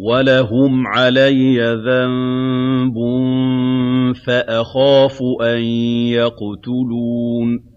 وَلَهُمْ عَلَيَّ ذَنبٌ فَأَخَافُ أَن يَقْتُلُونِ